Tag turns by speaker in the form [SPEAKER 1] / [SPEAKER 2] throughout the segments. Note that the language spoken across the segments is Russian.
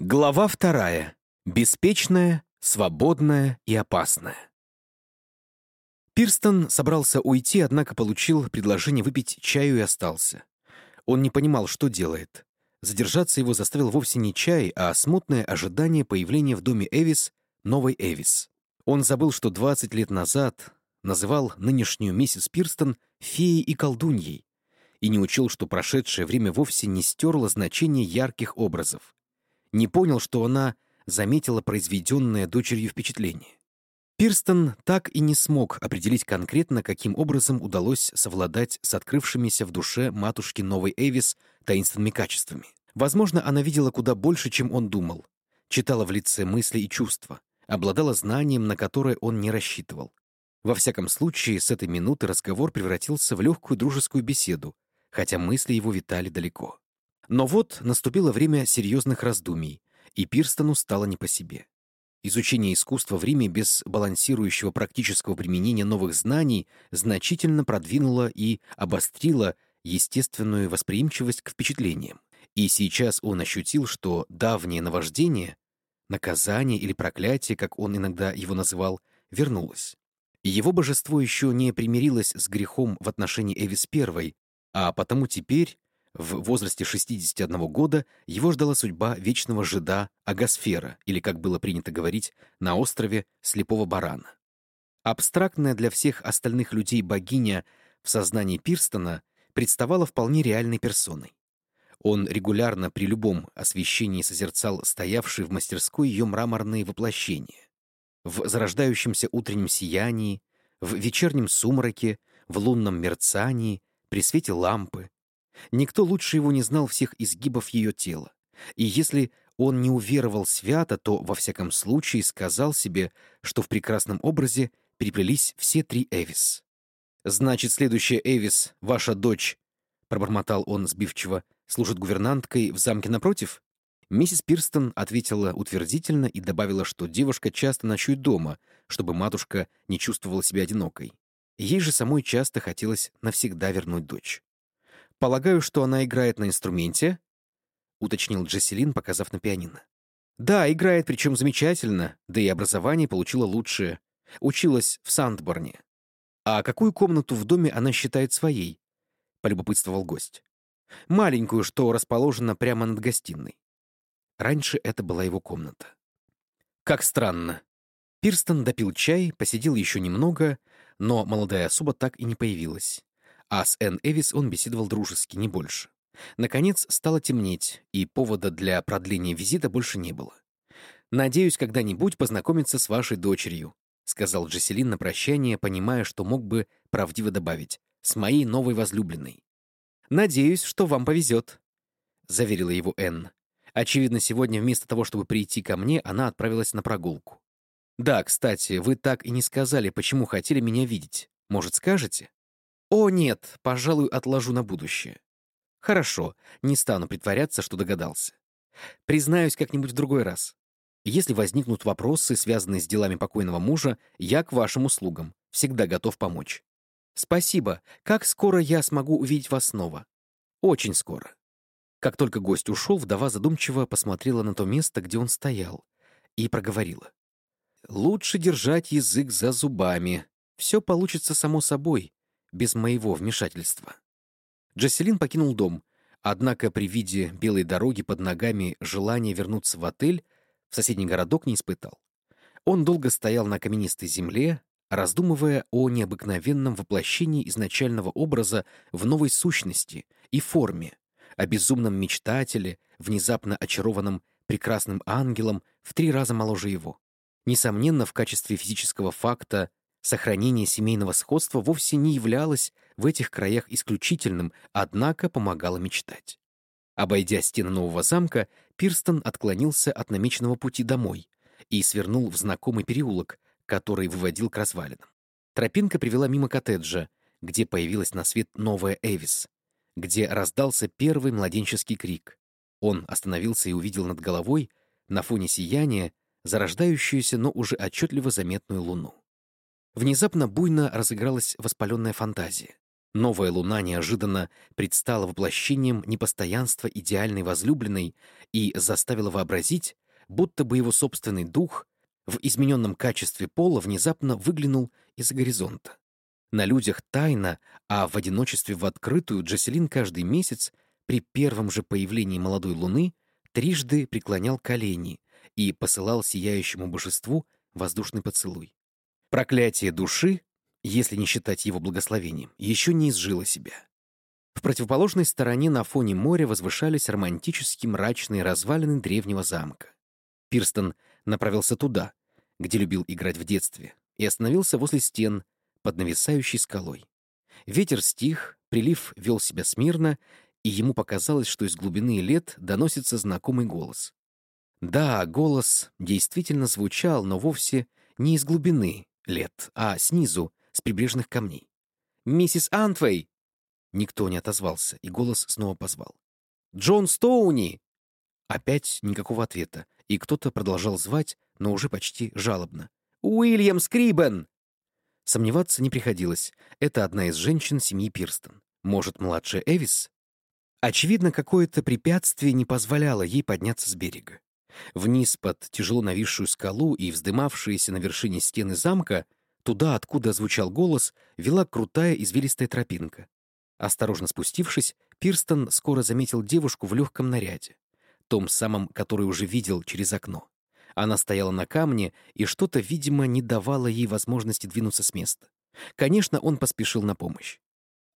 [SPEAKER 1] Глава вторая. Беспечная, свободная и опасная. Пирстон собрался уйти, однако получил предложение выпить чаю и остался. Он не понимал, что делает. Задержаться его заставил вовсе не чай, а смутное ожидание появления в доме Эвис новой Эвис. Он забыл, что 20 лет назад называл нынешнюю миссис Пирстон феей и колдуньей, и не учил, что прошедшее время вовсе не стерло значение ярких образов не понял, что она заметила произведенное дочерью впечатление. Пирстон так и не смог определить конкретно, каким образом удалось совладать с открывшимися в душе матушки новой Эвис таинственными качествами. Возможно, она видела куда больше, чем он думал, читала в лице мысли и чувства, обладала знанием, на которое он не рассчитывал. Во всяком случае, с этой минуты разговор превратился в легкую дружескую беседу, хотя мысли его витали далеко. Но вот наступило время серьезных раздумий, и Пирстону стало не по себе. Изучение искусства в Риме без балансирующего практического применения новых знаний значительно продвинуло и обострило естественную восприимчивость к впечатлениям. И сейчас он ощутил, что давнее наваждение, наказание или проклятие, как он иногда его называл, вернулось. его божество еще не примирилось с грехом в отношении Эвис I, а потому теперь в возрасте 61 года его ждала судьба вечного жида Агасфера, или, как было принято говорить, на острове Слепого Барана. Абстрактная для всех остальных людей богиня в сознании Пирстона представала вполне реальной персоной. Он регулярно при любом освещении созерцал стоявшие в мастерской ее мраморные воплощения. В зарождающемся утреннем сиянии, в вечернем сумраке, в лунном мерцании, при свете лампы, Никто лучше его не знал всех изгибов ее тела. И если он не уверовал свято, то, во всяком случае, сказал себе, что в прекрасном образе переплелись все три Эвис. «Значит, следующая Эвис, ваша дочь», — пробормотал он сбивчиво, «служит гувернанткой в замке напротив?» Миссис Пирстон ответила утвердительно и добавила, что девушка часто ночует дома, чтобы матушка не чувствовала себя одинокой. Ей же самой часто хотелось навсегда вернуть дочь. «Полагаю, что она играет на инструменте?» — уточнил Джесселин, показав на пианино. «Да, играет, причем замечательно, да и образование получила лучшее. Училась в Сандборне. А какую комнату в доме она считает своей?» — полюбопытствовал гость. «Маленькую, что расположена прямо над гостиной. Раньше это была его комната. Как странно. Пирстон допил чай, посидел еще немного, но молодая особа так и не появилась а с Энн Эвис он беседовал дружески, не больше. Наконец стало темнеть, и повода для продления визита больше не было. «Надеюсь, когда-нибудь познакомиться с вашей дочерью», — сказал Джеселин на прощание, понимая, что мог бы правдиво добавить, «с моей новой возлюбленной». «Надеюсь, что вам повезет», — заверила его Энн. Очевидно, сегодня вместо того, чтобы прийти ко мне, она отправилась на прогулку. «Да, кстати, вы так и не сказали, почему хотели меня видеть. Может, скажете?» «О, нет, пожалуй, отложу на будущее». «Хорошо, не стану притворяться, что догадался. Признаюсь как-нибудь в другой раз. Если возникнут вопросы, связанные с делами покойного мужа, я к вашим услугам, всегда готов помочь. Спасибо. Как скоро я смогу увидеть вас снова? Очень скоро». Как только гость ушел, вдова задумчиво посмотрела на то место, где он стоял, и проговорила. «Лучше держать язык за зубами. Все получится само собой без моего вмешательства. Джесселин покинул дом, однако при виде белой дороги под ногами желания вернуться в отель в соседний городок не испытал. Он долго стоял на каменистой земле, раздумывая о необыкновенном воплощении изначального образа в новой сущности и форме, о безумном мечтателе, внезапно очарованном прекрасным ангелом в три раза моложе его. Несомненно, в качестве физического факта Сохранение семейного сходства вовсе не являлось в этих краях исключительным, однако помогало мечтать. Обойдя стены нового замка, Пирстон отклонился от намеченного пути домой и свернул в знакомый переулок, который выводил к развалинам. Тропинка привела мимо коттеджа, где появилась на свет новая Эвис, где раздался первый младенческий крик. Он остановился и увидел над головой, на фоне сияния, зарождающуюся, но уже отчетливо заметную луну. Внезапно буйно разыгралась воспаленная фантазия. Новая луна неожиданно предстала воплощением непостоянства идеальной возлюбленной и заставила вообразить, будто бы его собственный дух в измененном качестве пола внезапно выглянул из-за горизонта. На людях тайно, а в одиночестве в открытую Джаселин каждый месяц при первом же появлении молодой луны трижды преклонял колени и посылал сияющему божеству воздушный поцелуй. Проклятие души, если не считать его благословением, еще не изжило себя. В противоположной стороне на фоне моря возвышались романтически мрачные развалины древнего замка. Пирстон направился туда, где любил играть в детстве, и остановился возле стен под нависающей скалой. Ветер стих, прилив вел себя смирно, и ему показалось, что из глубины лет доносится знакомый голос. Да, голос действительно звучал, но вовсе не из глубины лет, а снизу, с прибрежных камней. «Миссис Антвей!» Никто не отозвался, и голос снова позвал. «Джон Стоуни!» Опять никакого ответа, и кто-то продолжал звать, но уже почти жалобно. «Уильям Скрибен!» Сомневаться не приходилось. Это одна из женщин семьи Пирстон. Может, младшая Эвис? Очевидно, какое-то препятствие не позволяло ей подняться с берега. Вниз под тяжело нависшую скалу и вздымавшиеся на вершине стены замка, туда, откуда звучал голос, вела крутая извилистая тропинка. Осторожно спустившись, Пирстон скоро заметил девушку в легком наряде, том самом, который уже видел через окно. Она стояла на камне, и что-то, видимо, не давало ей возможности двинуться с места. Конечно, он поспешил на помощь.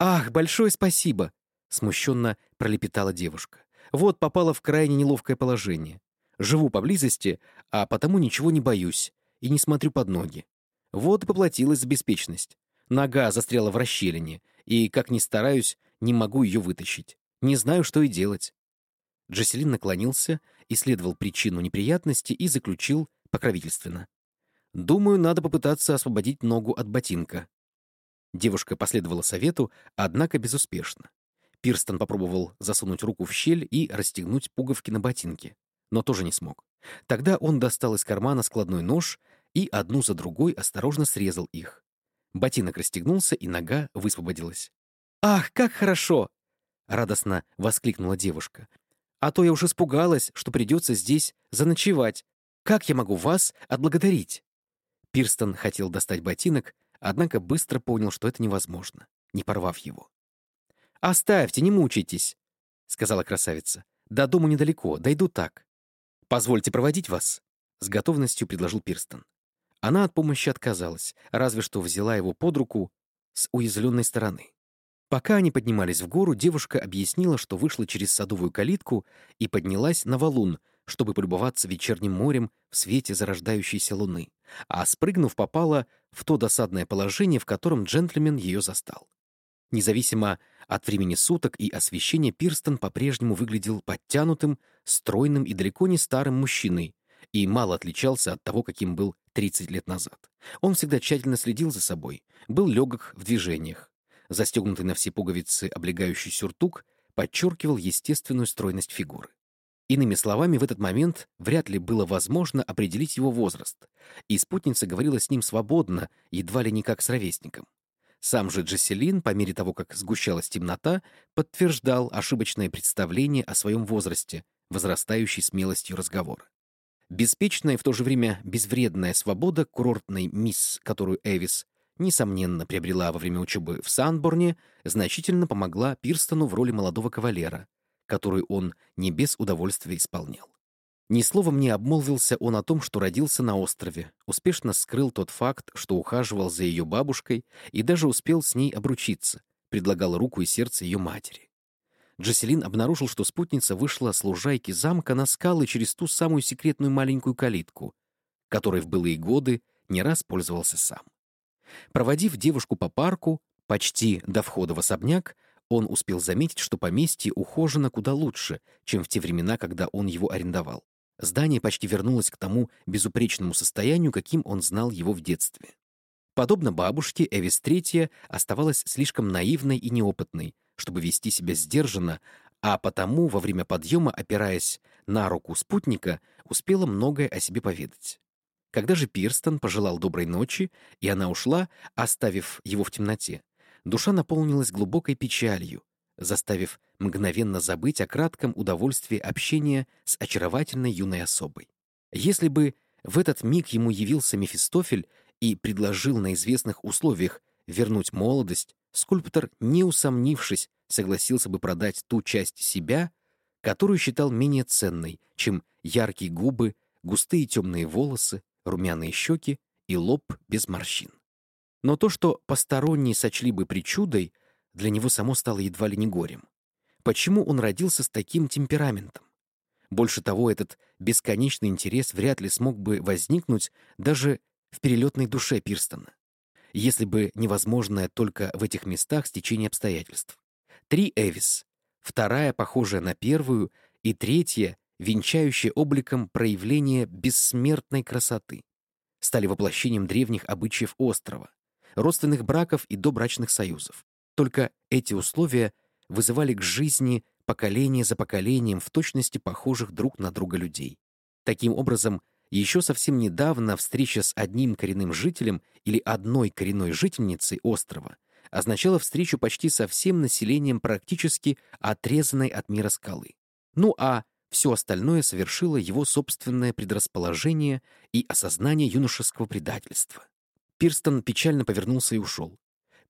[SPEAKER 1] «Ах, большое спасибо!» Смущенно пролепетала девушка. Вот попала в крайне неловкое положение. Живу поблизости, а потому ничего не боюсь и не смотрю под ноги. Вот и поплатилась за беспечность. Нога застряла в расщелине, и, как ни стараюсь, не могу ее вытащить. Не знаю, что и делать. Джаселин наклонился, исследовал причину неприятности и заключил покровительственно. «Думаю, надо попытаться освободить ногу от ботинка». Девушка последовала совету, однако безуспешно. Пирстон попробовал засунуть руку в щель и расстегнуть пуговки на ботинке, но тоже не смог. Тогда он достал из кармана складной нож и одну за другой осторожно срезал их. Ботинок расстегнулся, и нога высвободилась. «Ах, как хорошо!» — радостно воскликнула девушка. «А то я уж испугалась, что придется здесь заночевать. Как я могу вас отблагодарить?» Пирстон хотел достать ботинок, однако быстро понял, что это невозможно, не порвав его. «Оставьте, не мучайтесь», — сказала красавица. «До дому недалеко, дойду так». «Позвольте проводить вас», — с готовностью предложил Пирстон. Она от помощи отказалась, разве что взяла его под руку с уязвленной стороны. Пока они поднимались в гору, девушка объяснила, что вышла через садовую калитку и поднялась на валун, чтобы полюбоваться вечерним морем в свете зарождающейся луны, а, спрыгнув, попала в то досадное положение, в котором джентльмен ее застал. Независимо от времени суток и освещения Пирстон по-прежнему выглядел подтянутым, стройным и далеко не старым мужчиной и мало отличался от того, каким был 30 лет назад. Он всегда тщательно следил за собой, был легок в движениях. Застегнутый на все пуговицы облегающий сюртук подчеркивал естественную стройность фигуры. Иными словами, в этот момент вряд ли было возможно определить его возраст, и спутница говорила с ним свободно, едва ли не как с ровесником. Сам же Джесселин, по мере того, как сгущалась темнота, подтверждал ошибочное представление о своем возрасте, возрастающей смелостью разговора. Беспечная и в то же время безвредная свобода курортной мисс, которую Эвис, несомненно, приобрела во время учебы в Санборне, значительно помогла Пирстону в роли молодого кавалера, которую он не без удовольствия исполнял. Ни словом не обмолвился он о том, что родился на острове, успешно скрыл тот факт, что ухаживал за ее бабушкой и даже успел с ней обручиться, предлагал руку и сердце ее матери. Джаселин обнаружил, что спутница вышла с лужайки замка на скалы через ту самую секретную маленькую калитку, которой в былые годы не раз пользовался сам. Проводив девушку по парку, почти до входа в особняк, он успел заметить, что поместье ухожено куда лучше, чем в те времена, когда он его арендовал. Здание почти вернулось к тому безупречному состоянию, каким он знал его в детстве. Подобно бабушке, Эвис Третья оставалась слишком наивной и неопытной, чтобы вести себя сдержанно, а потому во время подъема, опираясь на руку спутника, успела многое о себе поведать. Когда же Пирстон пожелал доброй ночи, и она ушла, оставив его в темноте, душа наполнилась глубокой печалью, заставив мгновенно забыть о кратком удовольствии общения с очаровательной юной особой. Если бы в этот миг ему явился Мефистофель и предложил на известных условиях вернуть молодость, скульптор, не усомнившись, согласился бы продать ту часть себя, которую считал менее ценной, чем яркие губы, густые темные волосы, румяные щеки и лоб без морщин. Но то, что посторонние сочли бы причудой, для него само стало едва ли не горем. Почему он родился с таким темпераментом? Больше того, этот бесконечный интерес вряд ли смог бы возникнуть даже в перелетной душе Пирстона, если бы невозможное только в этих местах стечение обстоятельств. Три Эвис, вторая, похожая на первую, и третья, венчающая обликом проявления бессмертной красоты, стали воплощением древних обычаев острова, родственных браков и добрачных союзов. Только эти условия вызывали к жизни поколение за поколением в точности похожих друг на друга людей. Таким образом, еще совсем недавно встреча с одним коренным жителем или одной коренной жительницей острова означала встречу почти со всем населением практически отрезанной от мира скалы. Ну а все остальное совершило его собственное предрасположение и осознание юношеского предательства. Пирстон печально повернулся и ушел.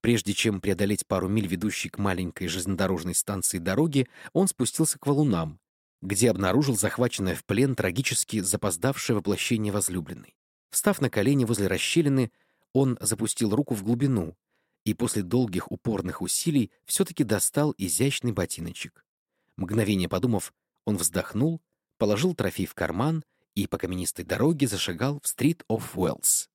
[SPEAKER 1] Прежде чем преодолеть пару миль, ведущей к маленькой железнодорожной станции дороги, он спустился к валунам, где обнаружил захваченное в плен трагически запоздавшее воплощение возлюбленной. Встав на колени возле расщелины, он запустил руку в глубину и после долгих упорных усилий все-таки достал изящный ботиночек. Мгновение подумав, он вздохнул, положил трофей в карман и по каменистой дороге зашагал в Стрит оф Уэллс.